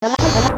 来来来